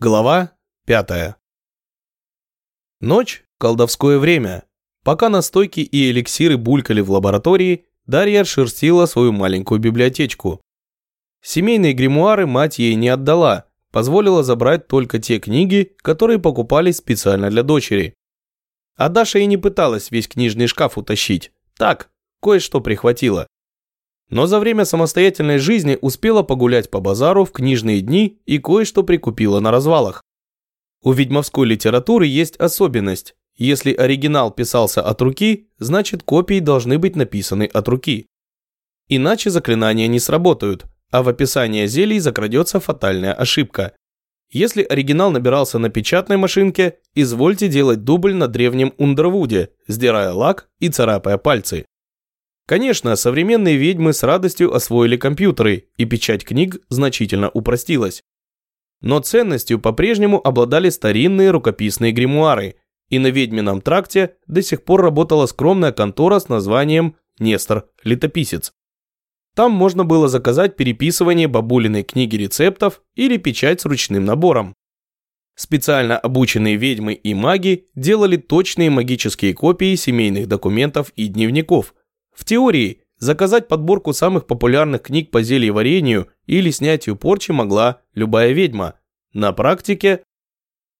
Глава 5. Ночь – колдовское время. Пока настойки и эликсиры булькали в лаборатории, Дарья шерстила свою маленькую библиотечку. Семейные гримуары мать ей не отдала, позволила забрать только те книги, которые покупались специально для дочери. А Даша и не пыталась весь книжный шкаф утащить. Так, кое-что прихватила но за время самостоятельной жизни успела погулять по базару в книжные дни и кое-что прикупила на развалах. У ведьмовской литературы есть особенность. Если оригинал писался от руки, значит копии должны быть написаны от руки. Иначе заклинания не сработают, а в описании зелий закрадется фатальная ошибка. Если оригинал набирался на печатной машинке, извольте делать дубль на древнем Ундервуде, сдирая лак и царапая пальцы. Конечно, современные ведьмы с радостью освоили компьютеры, и печать книг значительно упростилась. Но ценностью по-прежнему обладали старинные рукописные гримуары, и на ведьмином тракте до сих пор работала скромная контора с названием «Нестор Летописец». Там можно было заказать переписывание бабулиной книги рецептов или печать с ручным набором. Специально обученные ведьмы и маги делали точные магические копии семейных документов и дневников – в теории, заказать подборку самых популярных книг по зельеварению или снятию порчи могла любая ведьма. На практике...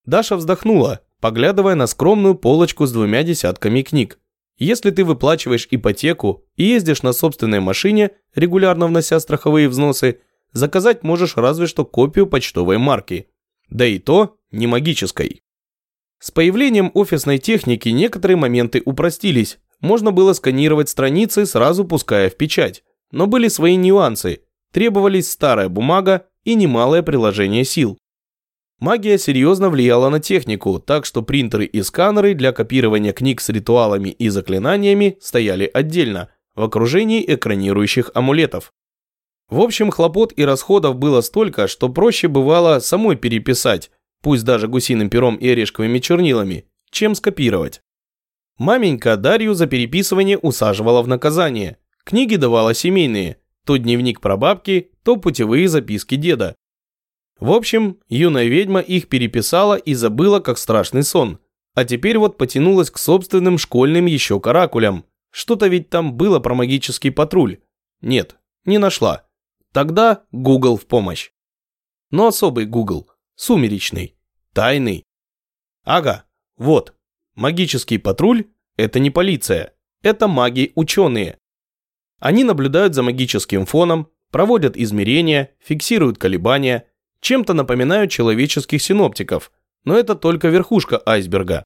Даша вздохнула, поглядывая на скромную полочку с двумя десятками книг. Если ты выплачиваешь ипотеку и ездишь на собственной машине, регулярно внося страховые взносы, заказать можешь разве что копию почтовой марки. Да и то не магической. С появлением офисной техники некоторые моменты упростились, можно было сканировать страницы, сразу пуская в печать. Но были свои нюансы. Требовались старая бумага и немалое приложение сил. Магия серьезно влияла на технику, так что принтеры и сканеры для копирования книг с ритуалами и заклинаниями стояли отдельно, в окружении экранирующих амулетов. В общем, хлопот и расходов было столько, что проще бывало самой переписать, пусть даже гусиным пером и орешковыми чернилами, чем скопировать. Маменька Дарью за переписывание усаживала в наказание. Книги давала семейные, то дневник прабабки, то путевые записки деда. В общем, юная ведьма их переписала и забыла, как страшный сон. А теперь вот потянулась к собственным школьным еще каракулям. Что-то ведь там было про магический патруль. Нет, не нашла. Тогда Google в помощь. Но особый Google, сумеречный, тайный. Ага, вот, Магический патруль – это не полиция, это маги-ученые. Они наблюдают за магическим фоном, проводят измерения, фиксируют колебания, чем-то напоминают человеческих синоптиков, но это только верхушка айсберга.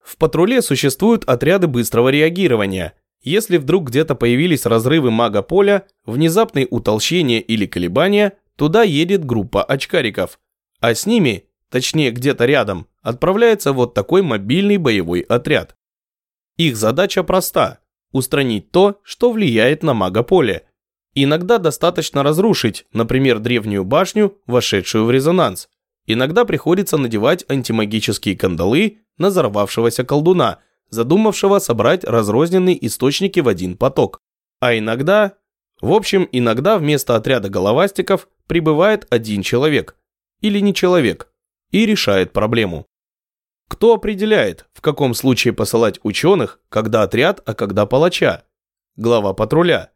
В патруле существуют отряды быстрого реагирования. Если вдруг где-то появились разрывы мага-поля, внезапные утолщения или колебания, туда едет группа очкариков. А с ними, точнее где-то рядом, отправляется вот такой мобильный боевой отряд. Их задача проста – устранить то, что влияет на магополе. Иногда достаточно разрушить, например, древнюю башню, вошедшую в резонанс. Иногда приходится надевать антимагические кандалы на взорвавшегося колдуна, задумавшего собрать разрозненные источники в один поток. А иногда... В общем, иногда вместо отряда головастиков прибывает один человек. Или не человек. И решает проблему. Кто определяет, в каком случае посылать ученых, когда отряд, а когда палача? Глава патруля.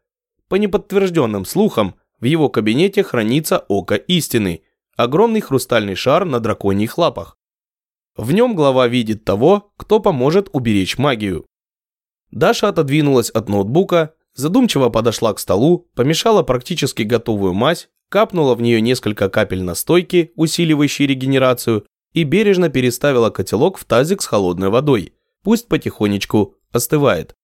По неподтвержденным слухам, в его кабинете хранится око истины, огромный хрустальный шар на драконьих лапах. В нем глава видит того, кто поможет уберечь магию. Даша отодвинулась от ноутбука, задумчиво подошла к столу, помешала практически готовую мазь, капнула в нее несколько капель настойки, усиливающей регенерацию, и бережно переставила котелок в тазик с холодной водой. Пусть потихонечку остывает.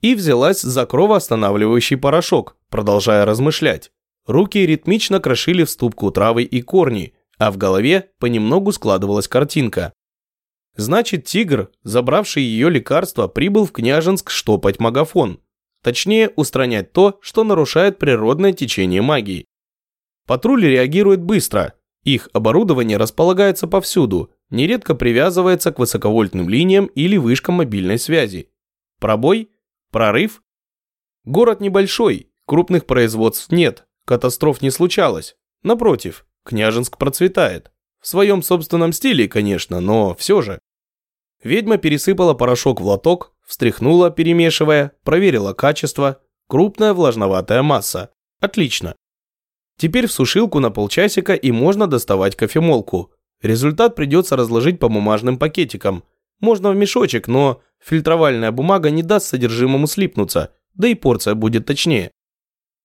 И взялась за кровоостанавливающий порошок, продолжая размышлять. Руки ритмично крошили в ступку травы и корни, а в голове понемногу складывалась картинка. Значит, тигр, забравший ее лекарство, прибыл в Княжинск штопать магафон. Точнее, устранять то, что нарушает природное течение магии. Патруль реагирует быстро, их оборудование располагается повсюду, нередко привязывается к высоковольтным линиям или вышкам мобильной связи. Пробой? Прорыв? Город небольшой, крупных производств нет, катастроф не случалось. Напротив, Княжинск процветает. В своем собственном стиле, конечно, но все же. Ведьма пересыпала порошок в лоток, встряхнула, перемешивая, проверила качество. Крупная влажноватая масса. Отлично. Теперь в сушилку на полчасика и можно доставать кофемолку. Результат придется разложить по бумажным пакетикам. Можно в мешочек, но фильтровальная бумага не даст содержимому слипнуться, да и порция будет точнее.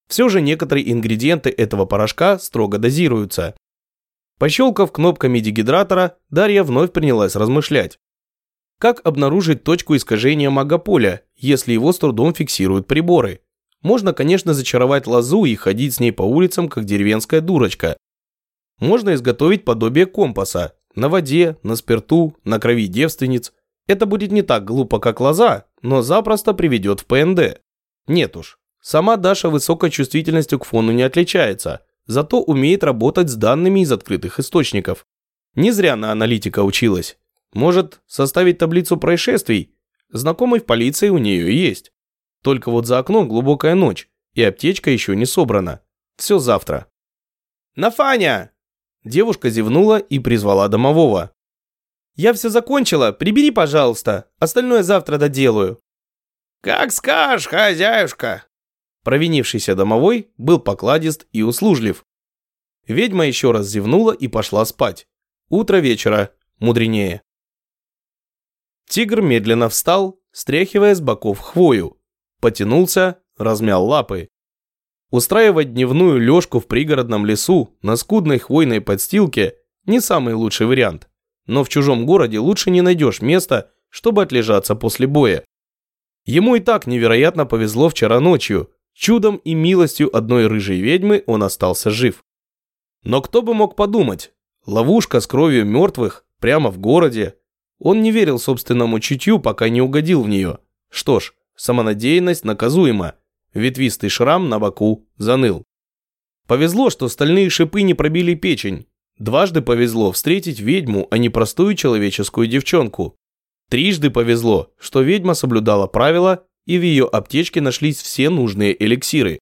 Все же некоторые ингредиенты этого порошка строго дозируются. Пощелкав кнопками дегидратора, Дарья вновь принялась размышлять. Как обнаружить точку искажения магополя, если его с трудом фиксируют приборы? Можно, конечно, зачаровать лозу и ходить с ней по улицам, как деревенская дурочка. Можно изготовить подобие компаса на воде, на спирту, на крови девственниц. Это будет не так глупо, как лоза, но запросто приведет в ПНД. Нет уж, сама Даша высокой чувствительностью к фону не отличается, зато умеет работать с данными из открытых источников. Не зря на аналитика училась. Может, составить таблицу происшествий? Знакомый в полиции у нее есть. Только вот за окном глубокая ночь, и аптечка еще не собрана. Все завтра. «Нафаня!» Девушка зевнула и призвала домового. «Я все закончила, прибери, пожалуйста, остальное завтра доделаю». «Как скажешь, хозяюшка!» Провинившийся домовой был покладист и услужлив. Ведьма еще раз зевнула и пошла спать. Утро вечера, мудренее. Тигр медленно встал, стряхивая с боков хвою. Потянулся, размял лапы. Устраивать дневную лёжку в пригородном лесу на скудной хвойной подстилке не самый лучший вариант. Но в чужом городе лучше не найдешь места, чтобы отлежаться после боя. Ему и так невероятно повезло вчера ночью. Чудом и милостью одной рыжей ведьмы он остался жив. Но кто бы мог подумать, ловушка с кровью мертвых прямо в городе. Он не верил собственному чутью, пока не угодил в нее. Что ж, самонадеянность наказуема. Ветвистый шрам на боку заныл. Повезло, что стальные шипы не пробили печень. Дважды повезло встретить ведьму, а не простую человеческую девчонку. Трижды повезло, что ведьма соблюдала правила, и в ее аптечке нашлись все нужные эликсиры.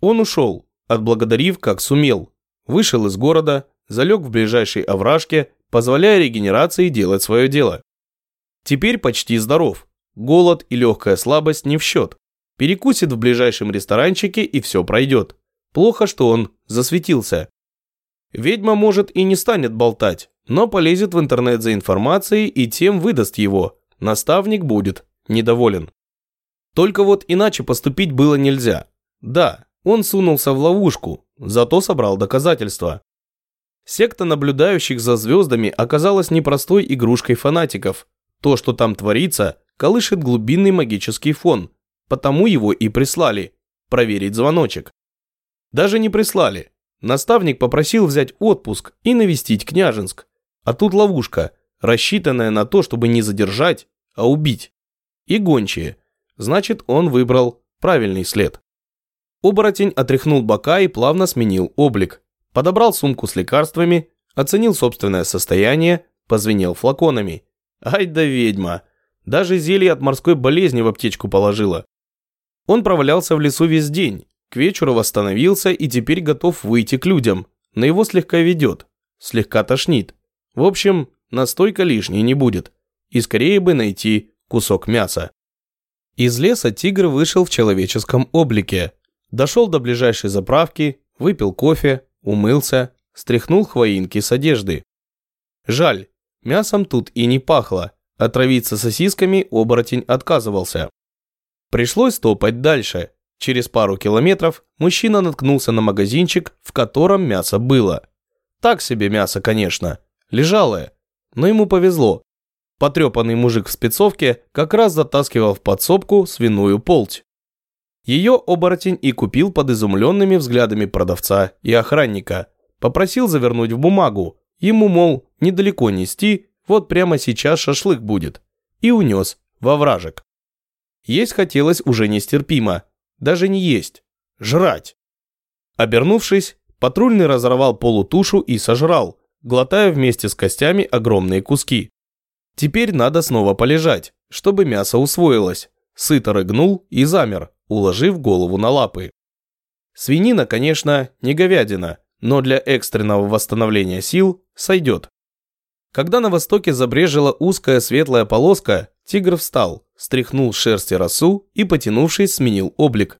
Он ушел, отблагодарив как сумел. Вышел из города, залег в ближайшей овражке, позволяя регенерации делать свое дело. Теперь почти здоров. Голод и легкая слабость не в счет. Перекусит в ближайшем ресторанчике и все пройдет. Плохо, что он засветился. Ведьма, может, и не станет болтать, но полезет в интернет за информацией и тем выдаст его. Наставник будет недоволен. Только вот иначе поступить было нельзя. Да, он сунулся в ловушку, зато собрал доказательства. Секта наблюдающих за звездами оказалась непростой игрушкой фанатиков. То, что там творится, колышет глубинный магический фон, потому его и прислали – проверить звоночек. Даже не прислали. Наставник попросил взять отпуск и навестить Княжинск. А тут ловушка, рассчитанная на то, чтобы не задержать, а убить. И гончие. Значит, он выбрал правильный след. Оборотень отряхнул бока и плавно сменил облик. Подобрал сумку с лекарствами, оценил собственное состояние, позвенел флаконами. Ай да ведьма! Даже зелье от морской болезни в аптечку положила. Он провалялся в лесу весь день, к вечеру восстановился и теперь готов выйти к людям, но его слегка ведет, слегка тошнит. В общем, настойка лишней не будет, и скорее бы найти кусок мяса. Из леса тигр вышел в человеческом облике, дошел до ближайшей заправки, выпил кофе, умылся, стряхнул хвоинки с одежды. Жаль, мясом тут и не пахло, отравиться сосисками оборотень отказывался. Пришлось топать дальше. Через пару километров мужчина наткнулся на магазинчик, в котором мясо было. Так себе мясо, конечно, лежалое, но ему повезло. Потрепанный мужик в спецовке как раз затаскивал в подсобку свиную полть. Ее оборотень и купил под изумленными взглядами продавца и охранника. Попросил завернуть в бумагу. Ему, мол, недалеко нести, вот прямо сейчас шашлык будет. И унес во вражек. Есть хотелось уже нестерпимо. Даже не есть. Жрать. Обернувшись, патрульный разорвал полутушу и сожрал, глотая вместе с костями огромные куски. Теперь надо снова полежать, чтобы мясо усвоилось. Сыто рыгнул и замер, уложив голову на лапы. Свинина, конечно, не говядина, но для экстренного восстановления сил сойдет. Когда на востоке забрежила узкая светлая полоска, тигр встал, стряхнул шерсти росу и, потянувшись, сменил облик.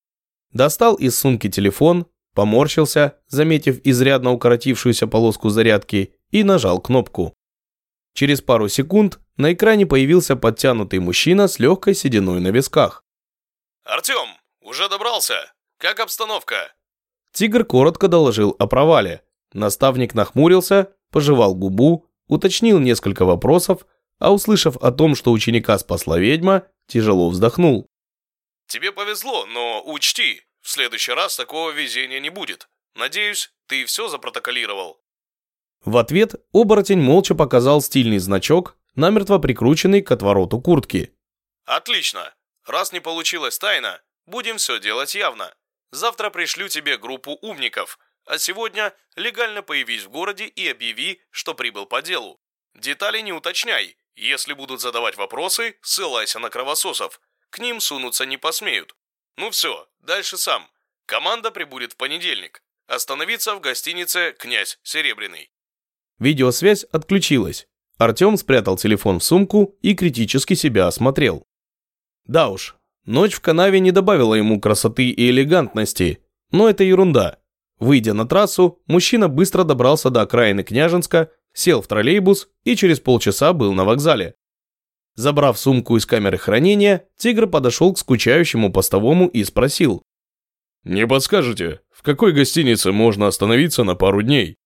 Достал из сумки телефон, поморщился, заметив изрядно укоротившуюся полоску зарядки, и нажал кнопку. Через пару секунд на экране появился подтянутый мужчина с легкой сединой на висках. «Артем, уже добрался? Как обстановка?» Тигр коротко доложил о провале. Наставник нахмурился, пожевал губу, уточнил несколько вопросов, а услышав о том, что ученика спасла ведьма, тяжело вздохнул. «Тебе повезло, но учти, в следующий раз такого везения не будет. Надеюсь, ты все запротоколировал». В ответ оборотень молча показал стильный значок, намертво прикрученный к отвороту куртки. «Отлично. Раз не получилось тайно, будем все делать явно. Завтра пришлю тебе группу умников, а сегодня легально появись в городе и объяви, что прибыл по делу. Детали не уточняй. Если будут задавать вопросы, ссылайся на кровососов. К ним сунуться не посмеют. Ну все, дальше сам. Команда прибудет в понедельник. Остановиться в гостинице «Князь Серебряный». Видеосвязь отключилась. Артем спрятал телефон в сумку и критически себя осмотрел. Да уж, ночь в канаве не добавила ему красоты и элегантности, но это ерунда. Выйдя на трассу, мужчина быстро добрался до окраины Княжинска, сел в троллейбус и через полчаса был на вокзале. Забрав сумку из камеры хранения, тигр подошел к скучающему постовому и спросил. «Не подскажете, в какой гостинице можно остановиться на пару дней?»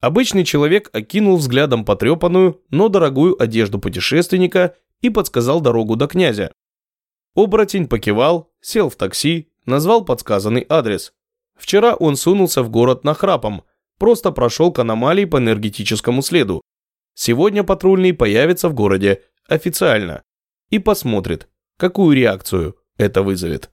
Обычный человек окинул взглядом потрепанную, но дорогую одежду путешественника и подсказал дорогу до князя. Оборотень покивал, сел в такси, назвал подсказанный адрес. Вчера он сунулся в город нахрапом, просто прошел к аномалии по энергетическому следу. Сегодня патрульный появится в городе официально и посмотрит, какую реакцию это вызовет.